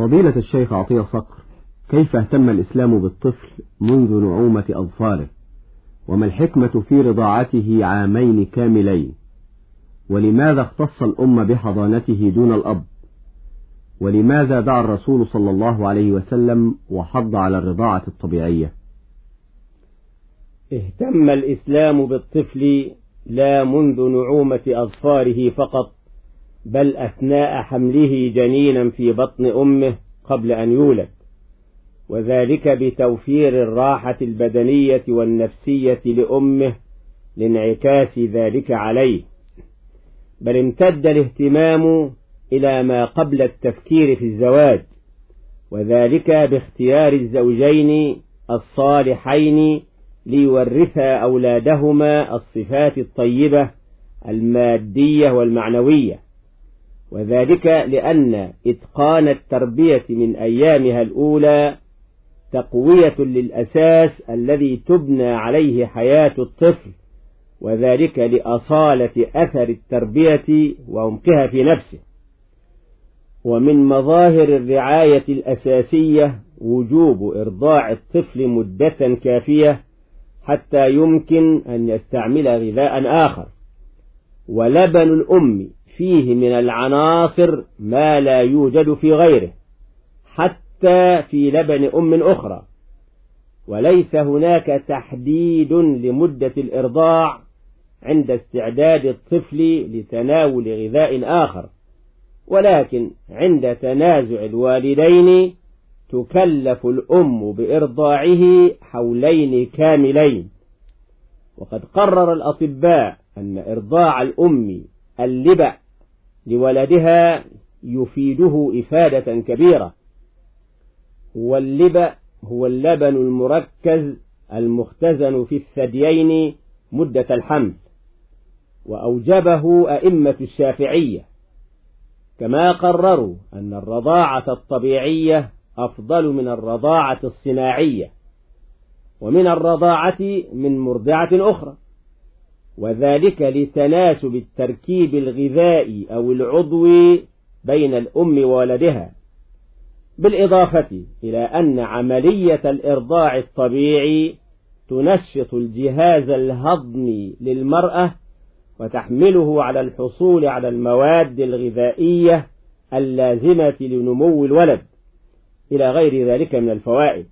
فضيلة الشيخ عطية صقر كيف اهتم الإسلام بالطفل منذ نعومة أظفاره؟ وما الحكمة في رضاعته عامين كاملين؟ ولماذا اختص الأم بحضانته دون الأب؟ ولماذا دعا الرسول صلى الله عليه وسلم وحض على الرضاعة الطبيعية؟ اهتم الإسلام بالطفل لا منذ نعومة أظفاره فقط بل أثناء حمله جنينا في بطن أمه قبل أن يولد. وذلك بتوفير الراحة البدنية والنفسية لأمه لانعكاس ذلك عليه. بل امتد الاهتمام إلى ما قبل التفكير في الزواج وذلك باختيار الزوجين الصالحين ليورثا أولادهما الصفات الطيبة المادية والمعنوية. وذلك لأن إتقان التربية من أيامها الأولى تقوية للأساس الذي تبنى عليه حياة الطفل وذلك لأصالة أثر التربية وعمقها في نفسه. ومن مظاهر الرعاية الأساسية وجوب إرضاع الطفل مدة كافية حتى يمكن أن يستعمل غذاء آخر. ولبن الأم فيه من العناصر ما لا يوجد في غيره حتى في لبن أم أخرى. وليس هناك تحديد لمدة الإرضاع عند استعداد الطفل لتناول غذاء آخر. ولكن عند تنازع الوالدين تكلف الأم بإرضاعه حولين كاملين. وقد قرر الأطباء أن إرضاع الأم اللبع لولدها يفيده إفادة كبيرة. واللبع هو اللبن المركز المختزن في الثديين مدة الحمل. وأوجبه أئمة الشافعية. كما قرروا أن الرضاعة الطبيعية أفضل من الرضاعة الصناعية. ومن الرضاعة من مرضعة أخرى. وذلك لتناسب التركيب الغذائي أو العضوي بين الأم وولدها بالإضافة إلى أن عملية الإرضاع الطبيعي تنشط الجهاز الهضمي للمرأة وتحمله على الحصول على المواد الغذائية اللازمة لنمو الولد إلى غير ذلك من الفوائد.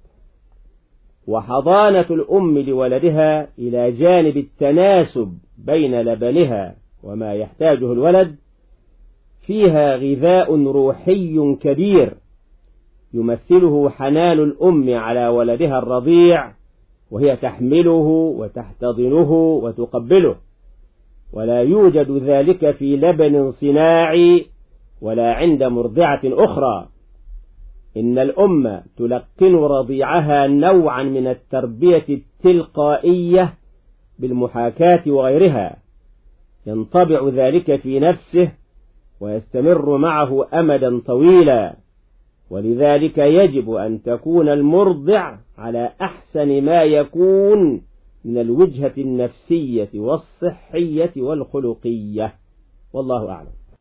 وحضانة الأم لولدها إلى جانب التناسب بين لبنها وما يحتاجه الولد فيها غذاء روحي كبير يمثله حنان الأم على ولدها الرضيع وهي تحمله وتحتضنه وتقبله. ولا يوجد ذلك في لبن صناعي ولا عند مرضعة أخرى. إن الأم تلقن رضيعها نوعا من التربية التلقائية بالمحاكاة وغيرها. ينطبع ذلك في نفسه ويستمر معه أمدا طويلا. ولذلك يجب أن تكون المرضع على أحسن ما يكون من الوجهة النفسية والصحية والخلقية. والله أعلم.